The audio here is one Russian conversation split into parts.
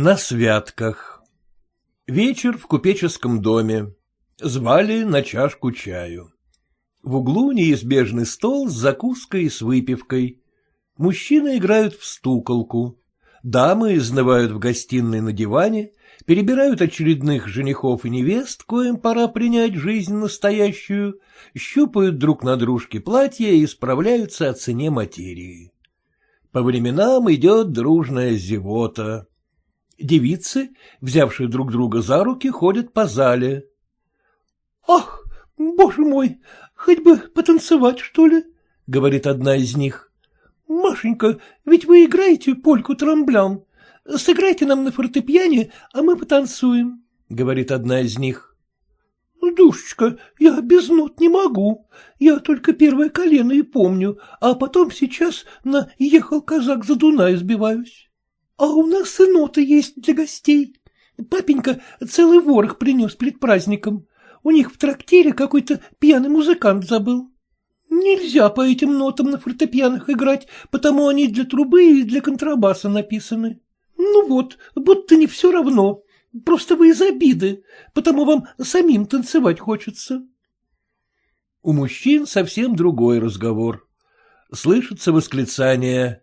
На святках Вечер в купеческом доме. Звали на чашку чаю. В углу неизбежный стол с закуской и с выпивкой. Мужчины играют в стуколку. Дамы изнывают в гостиной на диване, перебирают очередных женихов и невест, коим пора принять жизнь настоящую, щупают друг на дружке платья и справляются о цене материи. По временам идет дружная зевота. Девицы, взявшие друг друга за руки, ходят по зале. — Ах, боже мой, хоть бы потанцевать, что ли? — говорит одна из них. — Машенька, ведь вы играете польку-трамблян. Сыграйте нам на фортепиане, а мы потанцуем, — говорит одна из них. — Душечка, я без нот не могу. Я только первое колено и помню, а потом сейчас на «Ехал казак за Дунай» сбиваюсь. — А у нас и ноты есть для гостей. Папенька целый ворох принес перед праздником. У них в трактире какой-то пьяный музыкант забыл. Нельзя по этим нотам на фортепианах играть, потому они для трубы и для контрабаса написаны. Ну вот, будто не все равно. Просто вы из обиды, потому вам самим танцевать хочется. У мужчин совсем другой разговор. Слышится восклицание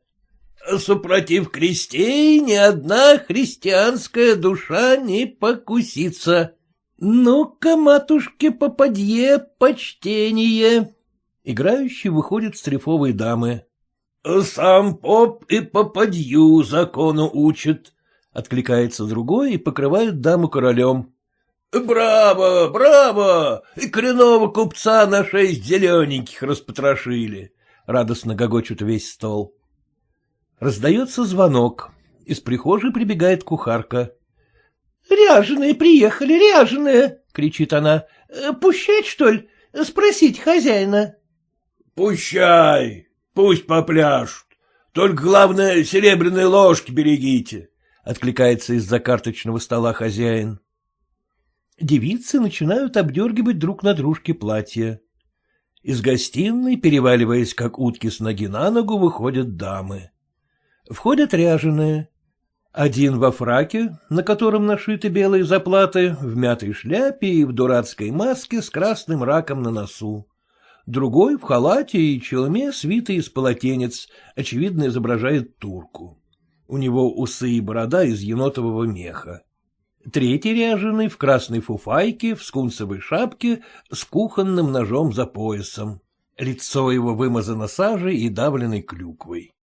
супротив крестей ни одна христианская душа не покусится. Ну-ка, матушке, попадье, почтение. Играющие выходят стрифовые дамы. — Сам поп и попадью закону учит, — откликается другой и покрывает даму королем. — Браво, браво! И коренного купца на шесть зелененьких распотрошили! — радостно гогочут весь стол. Раздается звонок. Из прихожей прибегает кухарка. — Ряженые приехали, ряженые! — кричит она. «Э, — Пущать, что ли? Спросить хозяина. — Пущай, пусть попляшут. Только, главное, серебряные ложки берегите, — откликается из-за карточного стола хозяин. Девицы начинают обдергивать друг на дружке платья. Из гостиной, переваливаясь как утки с ноги на ногу, выходят дамы. Входят ряженые. Один во фраке, на котором нашиты белые заплаты, в мятой шляпе и в дурацкой маске с красным раком на носу. Другой в халате и челме, свитый из полотенец, очевидно изображает турку. У него усы и борода из енотового меха. Третий ряженый в красной фуфайке, в скунсовой шапке, с кухонным ножом за поясом. Лицо его вымазано сажей и давленной клюквой.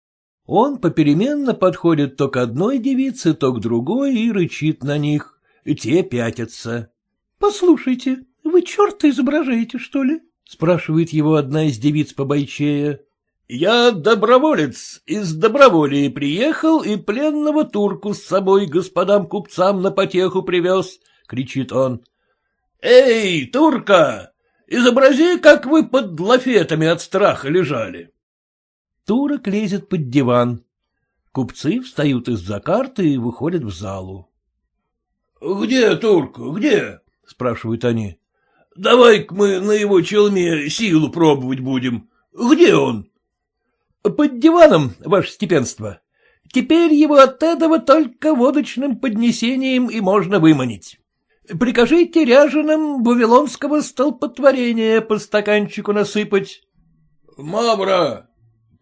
Он попеременно подходит то к одной девице, то к другой и рычит на них. Те пятятся. — Послушайте, вы черта изображаете, что ли? — спрашивает его одна из девиц побойчея. — Я доброволец, из доброволии приехал и пленного турку с собой господам купцам на потеху привез, — кричит он. — Эй, турка, изобрази, как вы под лафетами от страха лежали. Турок лезет под диван. Купцы встают из-за карты и выходят в залу. — Где турк, где? — спрашивают они. — Давай-ка мы на его челме силу пробовать будем. Где он? — Под диваном, ваше степенство. Теперь его от этого только водочным поднесением и можно выманить. Прикажите ряженым вавилонского столпотворения по стаканчику насыпать. — Мавра,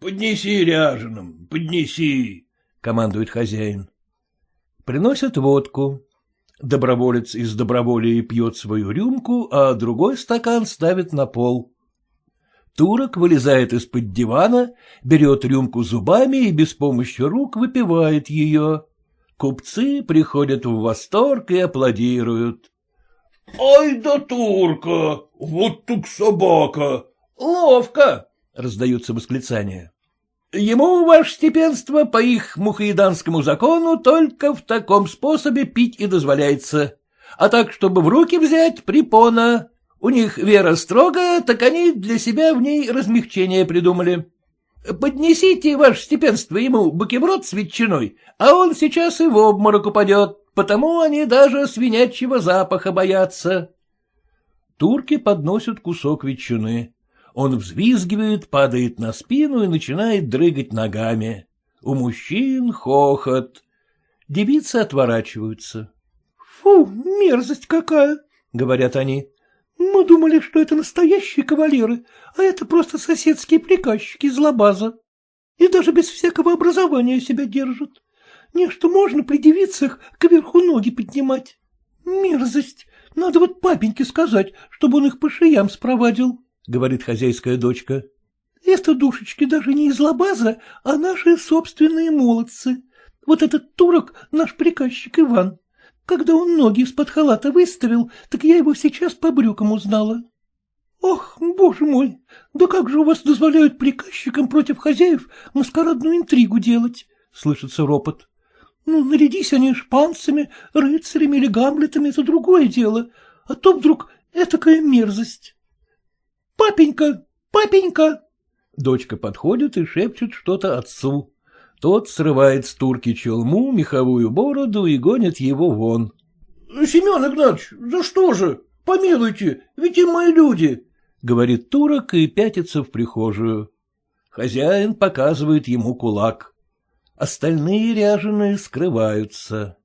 Поднеси ряженым, поднеси, — командует хозяин. Приносят водку. Доброволец из доброволия пьет свою рюмку, а другой стакан ставит на пол. Турок вылезает из-под дивана, берет рюмку зубами и без помощи рук выпивает ее. Купцы приходят в восторг и аплодируют. — Ай да турка! Вот тут собака! Ловко! — раздаются восклицания. — Ему, ваше степенство, по их мухаиданскому закону только в таком способе пить и дозволяется. А так, чтобы в руки взять, препона. У них вера строгая, так они для себя в ней размягчение придумали. Поднесите, ваше степенство, ему букеброд с ветчиной, а он сейчас и в обморок упадет, потому они даже свинячьего запаха боятся. Турки подносят кусок ветчины. Он взвизгивает, падает на спину и начинает дрыгать ногами. У мужчин хохот. Девицы отворачиваются. — Фу, мерзость какая! — говорят они. — Мы думали, что это настоящие кавалеры, а это просто соседские приказчики из лабаза. И даже без всякого образования себя держат. Нечто можно при девицах кверху ноги поднимать. Мерзость! Надо вот папеньке сказать, чтобы он их по шеям спровадил, — говорит хозяйская дочка. Это душечки даже не из лабаза, а наши собственные молодцы. Вот этот турок — наш приказчик Иван. Когда он ноги из-под халата выставил, так я его сейчас по брюкам узнала. Ох, боже мой, да как же у вас дозволяют приказчикам против хозяев маскарадную интригу делать? — слышится ропот. Ну, нарядись они шпанцами, рыцарями или гамлетами, это другое дело, а то вдруг этакая мерзость. Папенька, папенька! Дочка подходит и шепчет что-то отцу. Тот срывает с турки челму, меховую бороду и гонит его вон. — Семен Игнатьевич, за что же? Помилуйте, ведь и мои люди, — говорит турок и пятится в прихожую. Хозяин показывает ему кулак. Остальные ряженые скрываются.